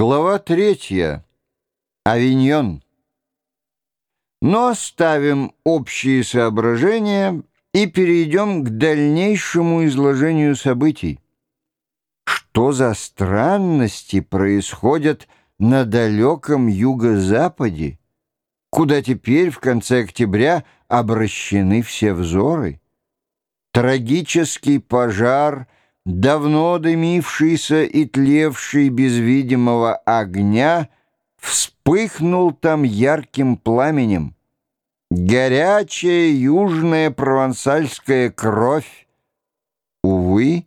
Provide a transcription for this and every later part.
Глава третья. Авиньон. Но оставим общие соображения и перейдем к дальнейшему изложению событий. Что за странности происходят на далеком юго-западе, куда теперь в конце октября обращены все взоры? Трагический пожар — давно дымившийся и тлевший без видимого огня, вспыхнул там ярким пламенем. Горячая южная провансальская кровь. Увы,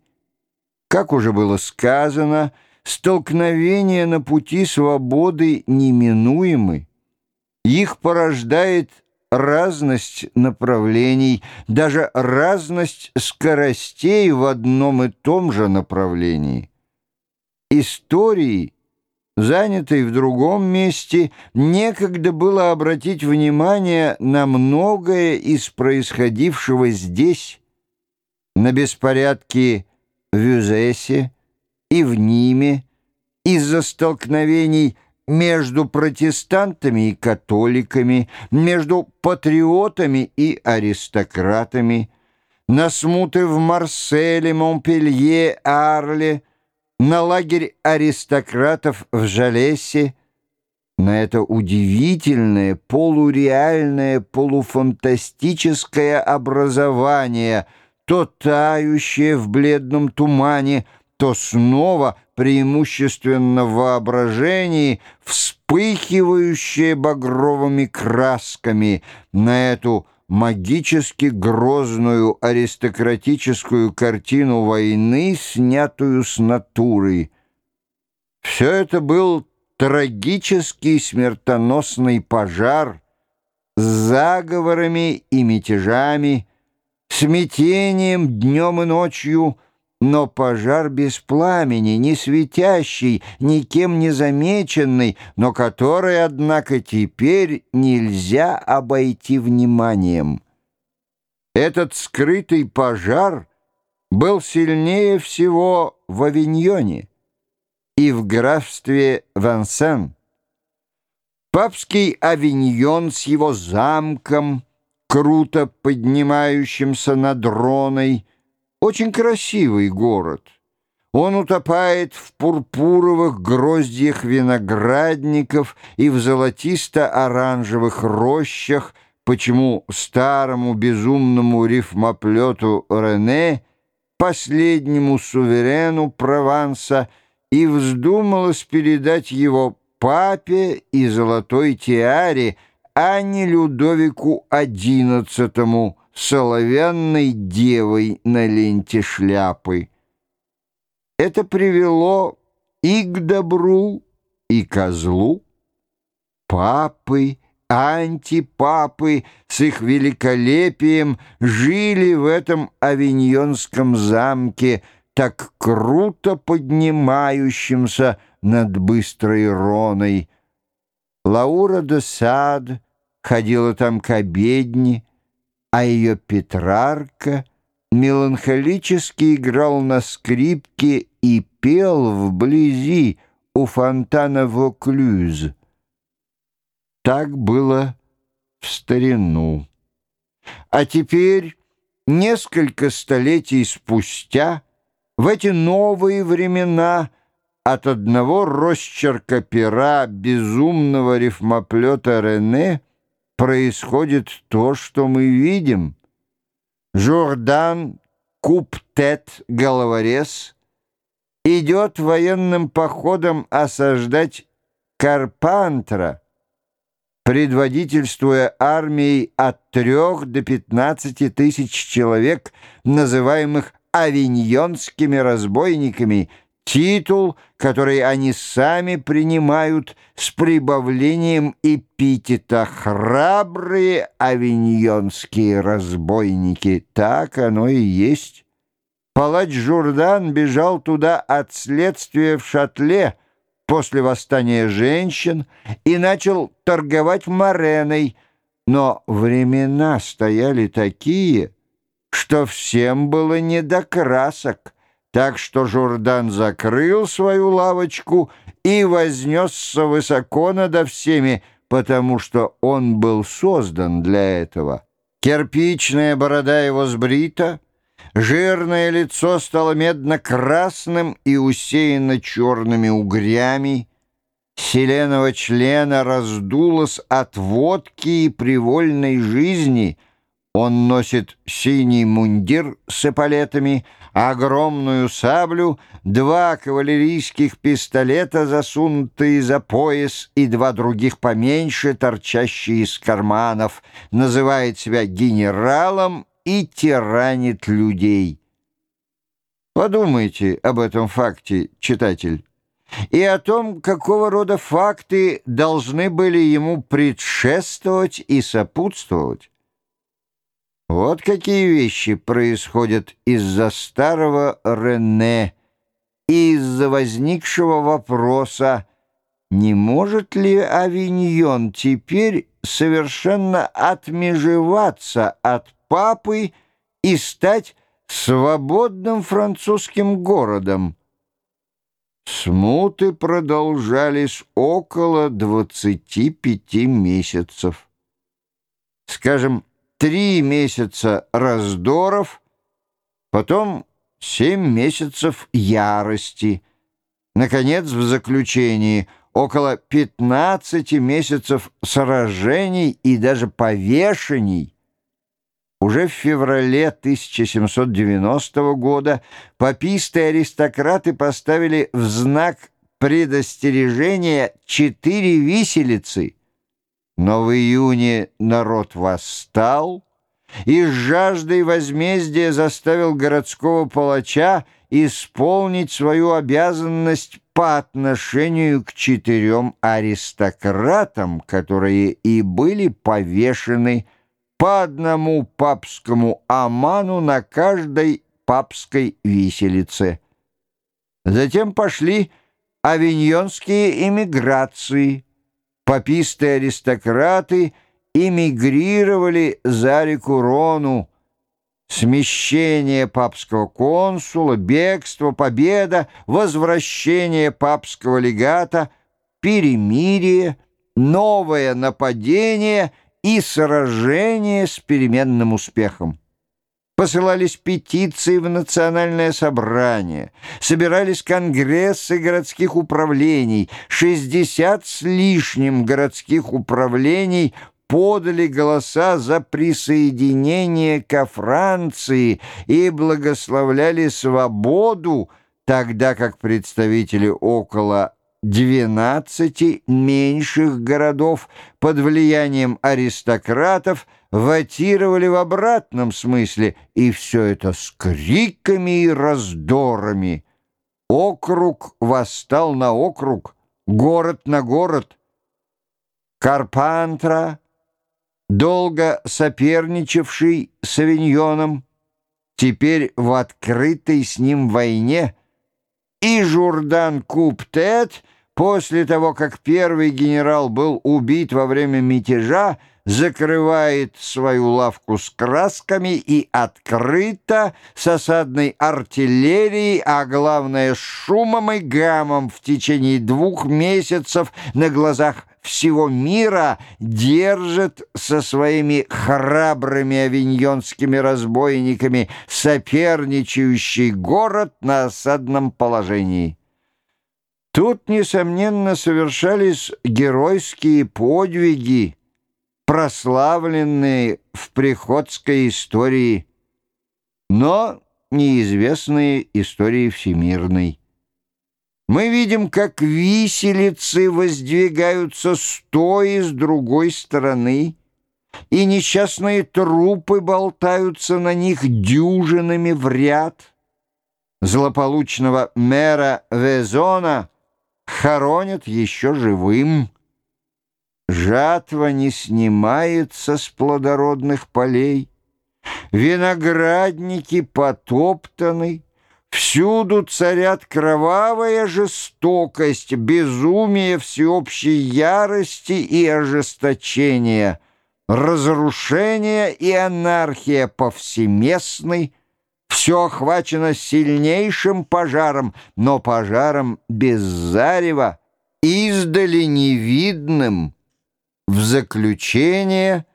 как уже было сказано, столкновения на пути свободы неминуемы. Их порождает разность направлений, даже разность скоростей в одном и том же направлении. Истории, занятой в другом месте, некогда было обратить внимание на многое из происходившего здесь, на беспорядки в Юзесе и в Ниме, из-за столкновений между протестантами и католиками, между патриотами и аристократами, на смуты в Марселе, Монпелье, Арле, на лагерь аристократов в Жалесе, на это удивительное, полуреальное, полуфантастическое образование, то тающее в бледном тумане, то снова преимущественно в воображении, вспыхивающее багровыми красками на эту магически грозную аристократическую картину войны, снятую с натуры. Все это был трагический смертоносный пожар с заговорами и мятежами, смятением днем и ночью — но пожар без пламени, не светящий, никем не замеченный, но который, однако, теперь нельзя обойти вниманием. Этот скрытый пожар был сильнее всего в Авиньоне и в графстве Вансен. Папский Авиньон с его замком, круто поднимающимся над Роной, очень красивый город. Он утопает в пурпуровых гроздьях виноградников и в золотисто-оранжевых рощах, почему старому безумному рифмоплету Рене, последнему суверену Прованса, и вздумалось передать его папе и золотой тиаре, а не Людовику XI, соловянной девой на ленте шляпы. Это привело и к добру, и козлу. Папы, антипапы с их великолепием жили в этом авиньонском замке, так круто поднимающимся над быстрой Роной. Лаура де Сад ходила там к обедне, а ее Петрарка меланхолически играл на скрипке и пел вблизи у фонтана Воклюз. Так было в старину. А теперь, несколько столетий спустя, в эти новые времена от одного росчерка пера безумного рифмоплета Рене происходит то, что мы видим. Жордан Куптет, головорез, идет военным походом осаждать Карпантра, предводительствуя армией от трех до пятнадцати тысяч человек, называемых авиньонскими разбойниками, титул, который они сами принимают с прибавлением эпитета «храбрые авиньонские разбойники». Так оно и есть. Палач Журдан бежал туда от следствия в шатле после восстания женщин и начал торговать мореной, но времена стояли такие, что всем было не до красок — так что Журдан закрыл свою лавочку и вознесся высоко над всеми, потому что он был создан для этого. Кирпичная борода его сбрита, жирное лицо стало медно-красным и усеяно черными угрями, селеного члена раздулось от водки и привольной жизни — он носит синий мундир с эполетами, огромную саблю, два кавалерийских пистолета, засунутые за пояс, и два других поменьше, торчащие из карманов, называет себя генералом и тиранит людей. Подумайте об этом факте, читатель, и о том, какого рода факты должны были ему предшествовать и сопутствовать. Вот какие вещи происходят из-за старого Рене и из-за возникшего вопроса, не может ли Авиньон теперь совершенно отмежеваться от папы и стать свободным французским городом? Смуты продолжались около 25 месяцев. Скажем, три месяца раздоров, потом семь месяцев ярости. Наконец, в заключении около 15 месяцев сражений и даже повешений. Уже в феврале 1790 года попистые аристократы поставили в знак предостережения четыре виселицы — но в июне народ восстал и с жаждой возмездия заставил городского палача исполнить свою обязанность по отношению к четырем аристократам, которые и были повешены по одному папскому аману на каждой папской виселице. Затем пошли авиньонские эмиграции – Папистые аристократы эмигрировали за реку Рону. Смещение папского консула, бегство, победа, возвращение папского легата, перемирие, новое нападение и сражение с переменным успехом посылались петиции в национальное собрание, собирались конгрессы городских управлений, 60 с лишним городских управлений подали голоса за присоединение ко Франции и благословляли свободу, тогда как представители около 12 меньших городов под влиянием аристократов ватировали в обратном смысле, и все это с криками и раздорами. Округ восстал на округ, город на город. Карпантра, долго соперничавший с Авиньоном, теперь в открытой с ним войне, и Журдан Куптет — после того, как первый генерал был убит во время мятежа, закрывает свою лавку с красками и открыто с осадной артиллерией, а главное с шумом и гамом в течение двух месяцев на глазах всего мира держит со своими храбрыми авиньонскими разбойниками соперничающий город на осадном положении. Тут, несомненно, совершались геройские подвиги, прославленные в приходской истории, но неизвестные истории всемирной. Мы видим, как виселицы воздвигаются с той и с другой стороны, и несчастные трупы болтаются на них дюжинами в ряд. Злополучного мэра Везона хоронят еще живым. Жатва не снимается с плодородных полей, Виноградники потоптаны, Всюду царят кровавая жестокость, Безумие всеобщей ярости и ожесточения, Разрушение и анархия повсеместной, все охвачено сильнейшим пожаром, но пожаром без зарева, издали невидным. В заключение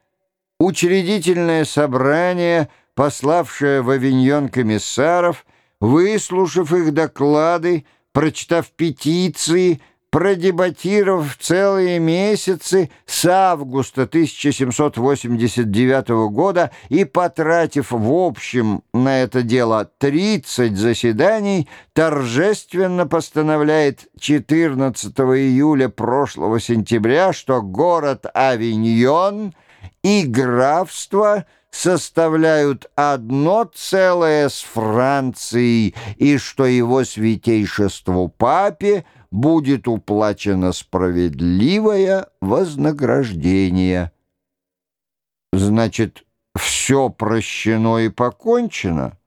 учредительное собрание, пославшее в Авиньон комиссаров, выслушав их доклады, прочитав петиции, продебатировав целые месяцы с августа 1789 года и потратив в общем на это дело 30 заседаний, торжественно постановляет 14 июля прошлого сентября, что город Авиньон и графство составляют одно целое с Францией, и что его святейшеству папе – будет уплачено справедливое вознаграждение. Значит, все прощено и покончено?